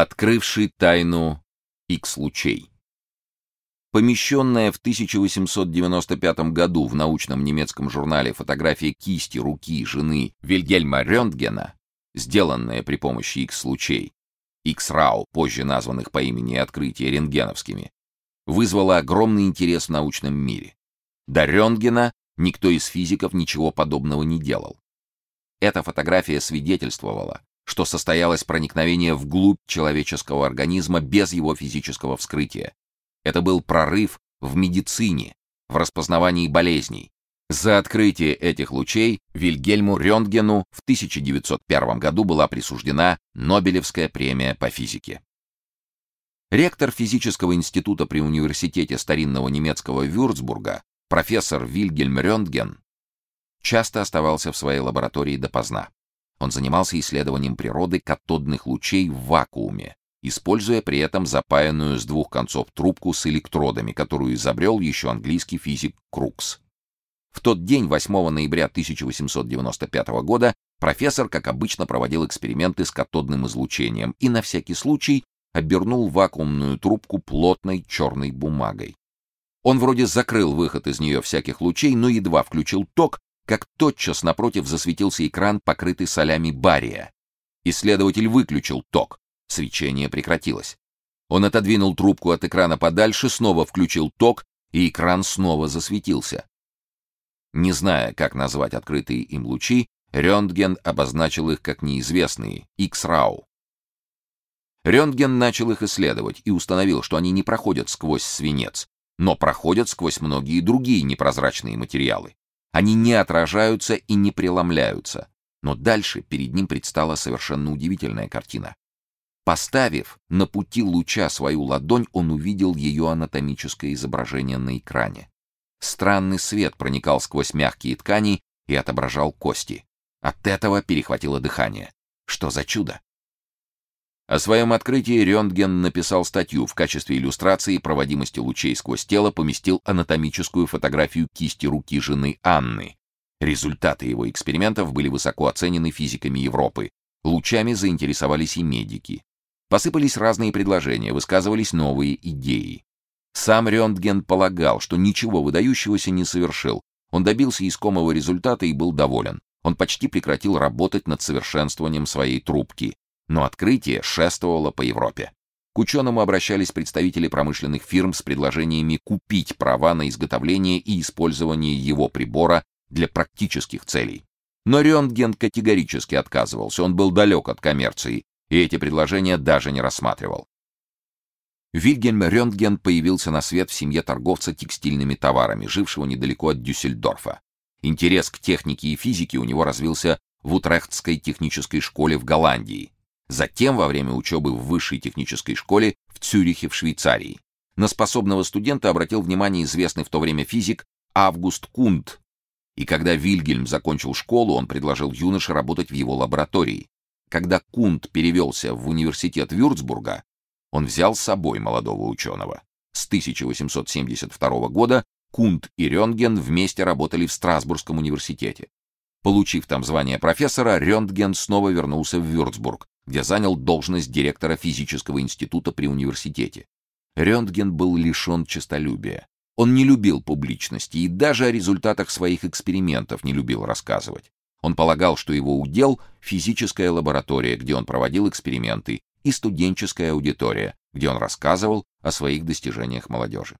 открывший тайну X-лучей. Помещенная в 1895 году в научном немецком журнале фотография кисти руки жены Вильгельма Рентгена, сделанная при помощи X-лучей, X-рау, позже названных по имени открытия рентгеновскими, вызвала огромный интерес в научном мире. До Рентгена никто из физиков ничего подобного не делал. Эта фотография свидетельствовала, что состоялось проникновение вглубь человеческого организма без его физического вскрытия. Это был прорыв в медицине, в распознавании болезней. За открытие этих лучей Вильгельму Рентгену в 1901 году была присуждена Нобелевская премия по физике. Ректор физического института при университете старинного немецкого Вюрцбурга, профессор Вильгельм Рентген, часто оставался в своей лаборатории допоздна. Он занимался исследованием природы катодных лучей в вакууме, используя при этом запаянную с двух концов трубку с электродами, которую изобрел еще английский физик Крукс. В тот день, 8 ноября 1895 года, профессор, как обычно, проводил эксперименты с катодным излучением и на всякий случай обернул вакуумную трубку плотной черной бумагой. Он вроде закрыл выход из нее всяких лучей, но едва включил ток, как тотчас напротив засветился экран, покрытый солями бария. Исследователь выключил ток. Свечение прекратилось. Он отодвинул трубку от экрана подальше, снова включил ток, и экран снова засветился. Не зная, как назвать открытые им лучи, Рентген обозначил их как неизвестные X-рау. Рентген начал их исследовать и установил, что они не проходят сквозь свинец, но проходят сквозь многие другие непрозрачные материалы. Они не отражаются и не преломляются. Но дальше перед ним предстала совершенно удивительная картина. Поставив на пути луча свою ладонь, он увидел ее анатомическое изображение на экране. Странный свет проникал сквозь мягкие ткани и отображал кости. От этого перехватило дыхание. Что за чудо? О своем открытии Рентген написал статью в качестве иллюстрации проводимости лучей сквозь тело поместил анатомическую фотографию кисти руки жены Анны. Результаты его экспериментов были высоко оценены физиками Европы. Лучами заинтересовались и медики. Посыпались разные предложения, высказывались новые идеи. Сам Рентген полагал, что ничего выдающегося не совершил. Он добился искомого результата и был доволен. Он почти прекратил работать над совершенствованием своей трубки но открытие шествовало по Европе. К ученому обращались представители промышленных фирм с предложениями купить права на изготовление и использование его прибора для практических целей. Но Рентген категорически отказывался, он был далек от коммерции, и эти предложения даже не рассматривал. Вильгельм Рентген появился на свет в семье торговца текстильными товарами, жившего недалеко от Дюссельдорфа. Интерес к технике и физике у него развился в Утрехтской технической школе в Голландии, Затем, во время учебы в высшей технической школе в Цюрихе в Швейцарии, на способного студента обратил внимание известный в то время физик Август Кунд. И когда Вильгельм закончил школу, он предложил юноше работать в его лаборатории. Когда Кунд перевелся в университет Вюрцбурга, он взял с собой молодого ученого. С 1872 года Кунд и Рентген вместе работали в Страсбургском университете. Получив там звание профессора, Рентген снова вернулся в Вюрцбург, где занял должность директора физического института при университете. Рентген был лишен честолюбия. Он не любил публичности и даже о результатах своих экспериментов не любил рассказывать. Он полагал, что его удел физическая лаборатория, где он проводил эксперименты, и студенческая аудитория, где он рассказывал о своих достижениях молодежи.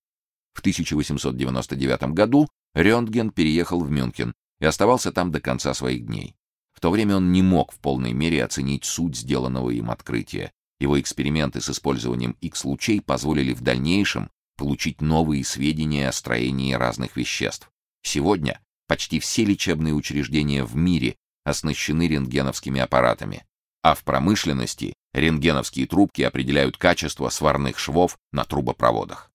В 1899 году Рентген переехал в Мюнхен и оставался там до конца своих дней. В то время он не мог в полной мере оценить суть сделанного им открытия. Его эксперименты с использованием X-лучей позволили в дальнейшем получить новые сведения о строении разных веществ. Сегодня почти все лечебные учреждения в мире оснащены рентгеновскими аппаратами, а в промышленности рентгеновские трубки определяют качество сварных швов на трубопроводах.